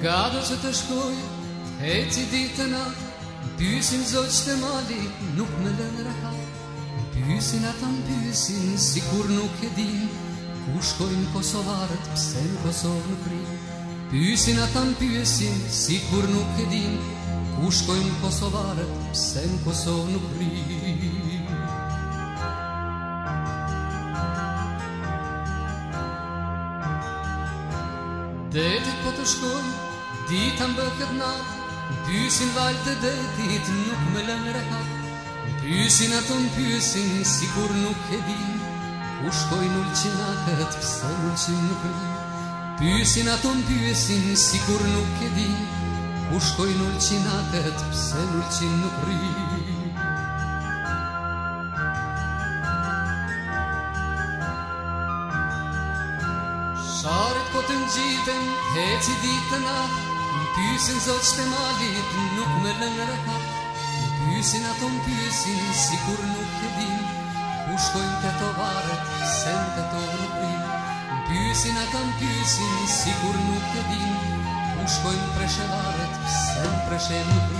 Nga do që të shkoj, e që ditë në Pysin zoj që të mali, nuk me lënë rëhat Pysin atë në pysin, si kur nuk e din Ku shkojnë Kosovarët, pse në Kosovë në pri Pysin atë në pysin, si kur nuk e din Ku shkojnë Kosovarët, pse në Kosovë në pri Detit po të shkojnë Dita më këtë natë, pysin valë të detit nuk me lën rehat Pysin aton pysin si kur nuk e di U shkoj në lqinakët, pësa në lqin nuk e di Pysin aton pysin si kur nuk e di U shkoj në lqinakët, pëse në lqin nuk rrit gjitën, heci ditën a Në pysin zot shte malit, nuk me lëngë reka Në pysin ato në pysin, si kur nuk e din U shkojnë të të varet, se në të të rëpin Në pysin ato në pysin, si kur nuk e din U shkojnë preshe varet, se në preshe nuk e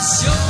It's